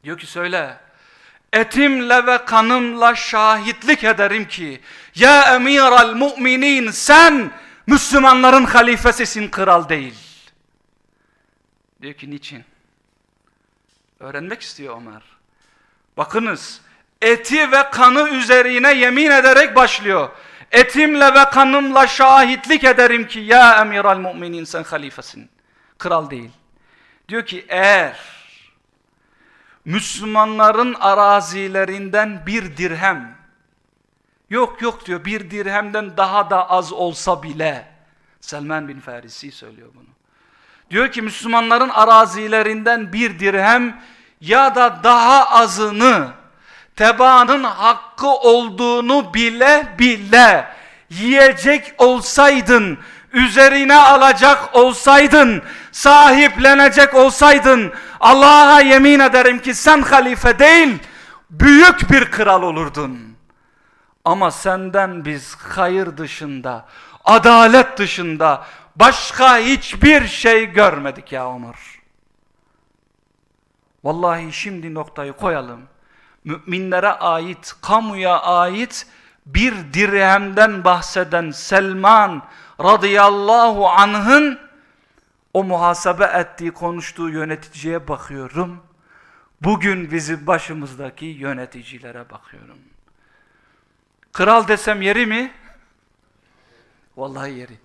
Diyor ki söyle etimle ve kanımla şahitlik ederim ki ya emir al müminin sen Müslümanların halifesisin kral değil. Diyor ki niçin? Öğrenmek istiyor Ömer. Bakınız eti ve kanı üzerine yemin ederek başlıyor. Etimle ve kanımla şahitlik ederim ki ya emiral müminin sen halifesin. Kral değil. Diyor ki eğer Müslümanların arazilerinden bir dirhem yok yok diyor bir dirhemden daha da az olsa bile Selman bin Farisi söylüyor bunu. Diyor ki Müslümanların arazilerinden bir dirhem ya da daha azını tebaanın hakkı olduğunu bile bile yiyecek olsaydın, üzerine alacak olsaydın, sahiplenecek olsaydın, Allah'a yemin ederim ki sen halife değil, büyük bir kral olurdun. Ama senden biz hayır dışında, adalet dışında, başka hiçbir şey görmedik ya Ömer. Vallahi şimdi noktayı koyalım. Müminlere ait, kamuya ait bir dirhemden bahseden Selman radıyallahu anh'ın o muhasebe ettiği, konuştuğu yöneticiye bakıyorum. Bugün bizim başımızdaki yöneticilere bakıyorum. Kral desem yeri mi? Vallahi yeri.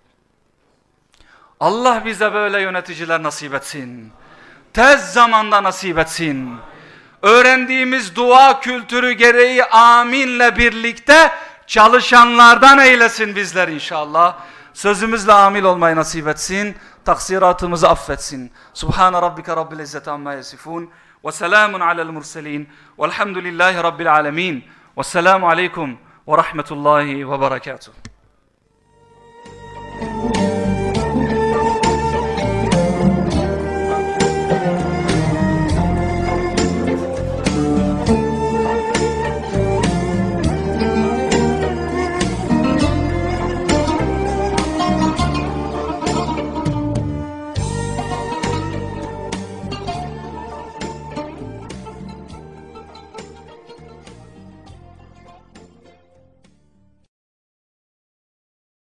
Allah bize böyle yöneticiler nasip etsin. Tez zamanda nasip etsin. Öğrendiğimiz dua kültürü gereği aminle birlikte çalışanlardan eylesin bizler inşallah. Sözümüzle amil olmayı nasip etsin. Taksiratımızı affetsin. Subhane rabbike rabbil izzeti amma yasifun. Ve selamun alel murselin. Velhamdülillahi rabbil alemin. Vesselamu aleyküm ve rahmetullahi ve berekatuhu.